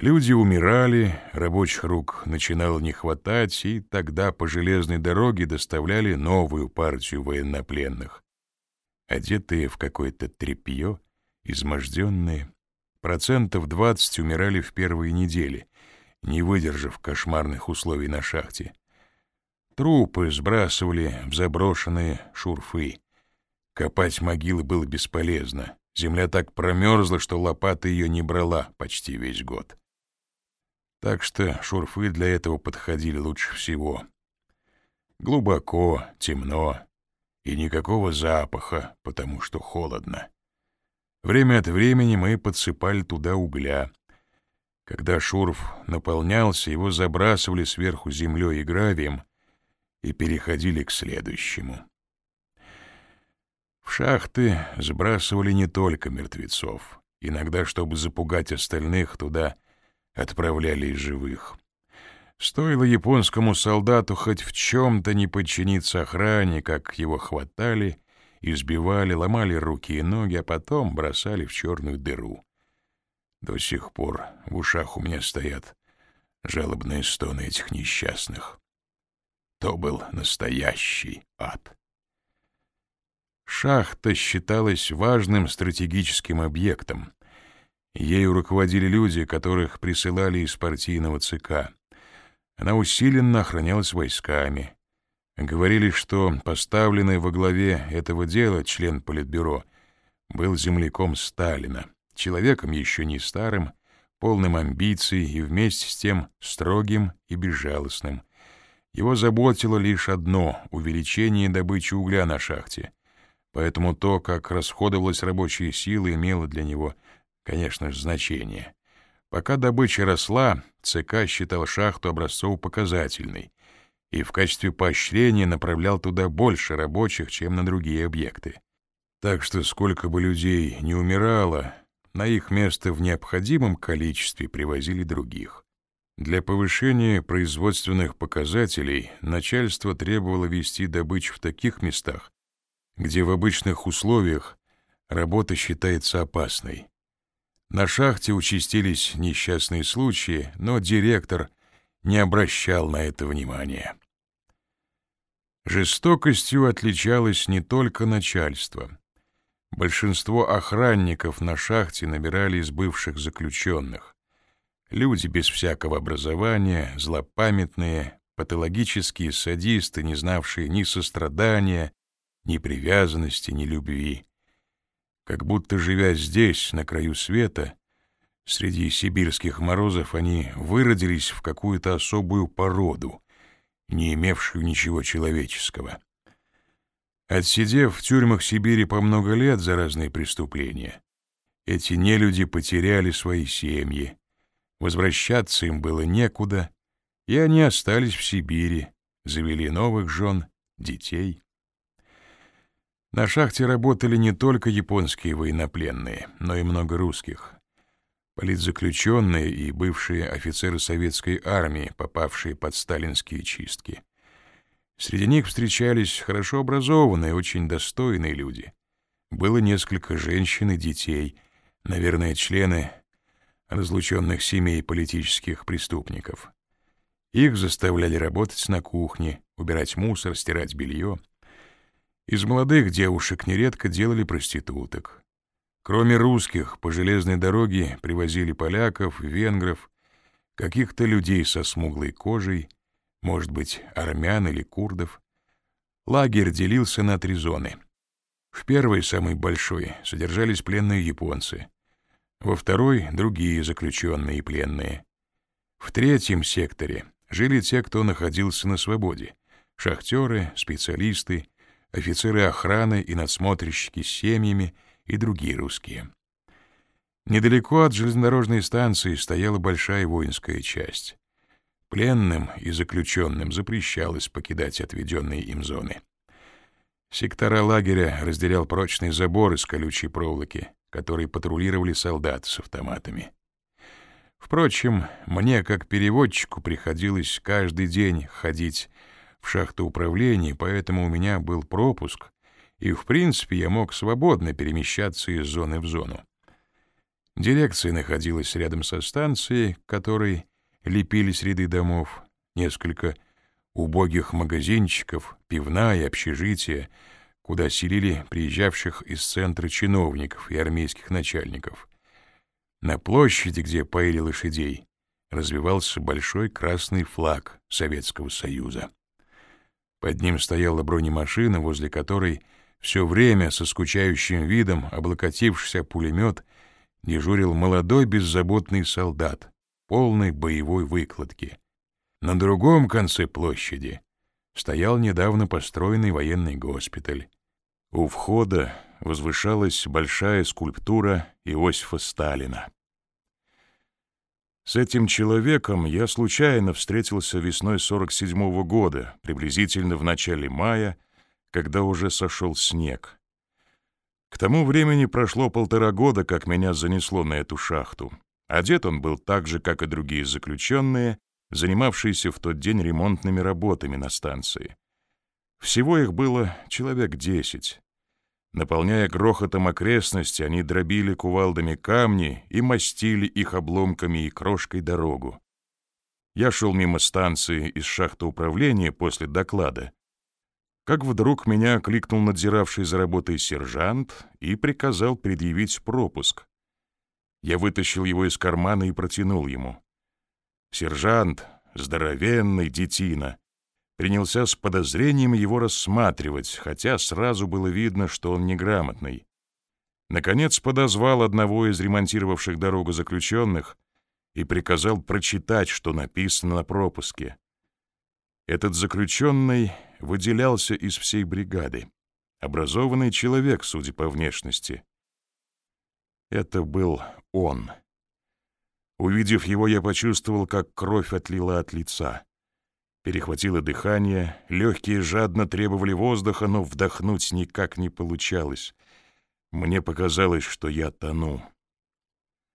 Люди умирали, рабочих рук начинало не хватать, и тогда по железной дороге доставляли новую партию военнопленных. Одетые в какое-то тряпье, изможденные, процентов двадцать умирали в первые недели, не выдержав кошмарных условий на шахте. Трупы сбрасывали в заброшенные шурфы. Копать могилы было бесполезно. Земля так промерзла, что лопата ее не брала почти весь год. Так что шурфы для этого подходили лучше всего. Глубоко, темно и никакого запаха, потому что холодно. Время от времени мы подсыпали туда угля. Когда шурф наполнялся, его забрасывали сверху землей и гравием и переходили к следующему. В шахты сбрасывали не только мертвецов. Иногда, чтобы запугать остальных, туда — отправляли из живых. Стоило японскому солдату хоть в чем-то не подчиниться охране, как его хватали, избивали, ломали руки и ноги, а потом бросали в черную дыру. До сих пор в ушах у меня стоят жалобные стоны этих несчастных. То был настоящий ад. Шахта считалась важным стратегическим объектом, Ею руководили люди, которых присылали из партийного ЦК. Она усиленно охранялась войсками. Говорили, что поставленный во главе этого дела член Политбюро был земляком Сталина, человеком еще не старым, полным амбиций и вместе с тем строгим и безжалостным. Его заботило лишь одно — увеличение добычи угля на шахте. Поэтому то, как расходовалась рабочая сила, имело для него — конечно же, значение. Пока добыча росла, ЦК считал шахту образцово-показательной и в качестве поощрения направлял туда больше рабочих, чем на другие объекты. Так что сколько бы людей не умирало, на их место в необходимом количестве привозили других. Для повышения производственных показателей начальство требовало вести добычу в таких местах, где в обычных условиях работа считается опасной. На шахте участились несчастные случаи, но директор не обращал на это внимания. Жестокостью отличалось не только начальство. Большинство охранников на шахте набирали из бывших заключенных. Люди без всякого образования, злопамятные, патологические садисты, не знавшие ни сострадания, ни привязанности, ни любви как будто живя здесь, на краю света, среди сибирских морозов они выродились в какую-то особую породу, не имевшую ничего человеческого. Отсидев в тюрьмах Сибири по много лет за разные преступления, эти нелюди потеряли свои семьи, возвращаться им было некуда, и они остались в Сибири, завели новых жен, детей. На шахте работали не только японские военнопленные, но и много русских. Политзаключенные и бывшие офицеры советской армии, попавшие под сталинские чистки. Среди них встречались хорошо образованные, очень достойные люди. Было несколько женщин и детей, наверное, члены разлученных семей политических преступников. Их заставляли работать на кухне, убирать мусор, стирать белье — из молодых девушек нередко делали проституток. Кроме русских, по железной дороге привозили поляков, венгров, каких-то людей со смуглой кожей, может быть, армян или курдов. Лагерь делился на три зоны. В первой, самой большой, содержались пленные японцы. Во второй — другие заключенные и пленные. В третьем секторе жили те, кто находился на свободе — шахтеры, специалисты, офицеры охраны и надсмотрщики с семьями и другие русские. Недалеко от железнодорожной станции стояла большая воинская часть. Пленным и заключенным запрещалось покидать отведенные им зоны. Сектора лагеря разделял прочный забор из колючей проволоки, который патрулировали солдаты с автоматами. Впрочем, мне, как переводчику, приходилось каждый день ходить в шахту управления, поэтому у меня был пропуск, и, в принципе, я мог свободно перемещаться из зоны в зону. Дирекция находилась рядом со станцией, которой лепились ряды домов, несколько убогих магазинчиков, пивная, общежитие, куда селили приезжавших из центра чиновников и армейских начальников. На площади, где поили лошадей, развивался большой красный флаг Советского Союза. Под ним стояла бронемашина, возле которой все время со скучающим видом, облокотившийся пулемет, дежурил молодой беззаботный солдат, полной боевой выкладки. На другом конце площади стоял недавно построенный военный госпиталь. У входа возвышалась большая скульптура Иосифа Сталина. С этим человеком я случайно встретился весной 47-го года, приблизительно в начале мая, когда уже сошел снег. К тому времени прошло полтора года, как меня занесло на эту шахту. Одет он был так же, как и другие заключенные, занимавшиеся в тот день ремонтными работами на станции. Всего их было человек десять. Наполняя грохотом окрестности, они дробили кувалдами камни и мастили их обломками и крошкой дорогу. Я шел мимо станции из шахты управления после доклада. Как вдруг меня кликнул надзиравший за работой сержант и приказал предъявить пропуск. Я вытащил его из кармана и протянул ему. Сержант, здоровенный детина, принялся с подозрением его рассматривать, хотя сразу было видно, что он неграмотный. Наконец подозвал одного из ремонтировавших дорогу заключенных и приказал прочитать, что написано на пропуске. Этот заключенный выделялся из всей бригады. Образованный человек, судя по внешности. Это был он. Увидев его, я почувствовал, как кровь отлила от лица. Перехватило дыхание, легкие жадно требовали воздуха, но вдохнуть никак не получалось. Мне показалось, что я тону.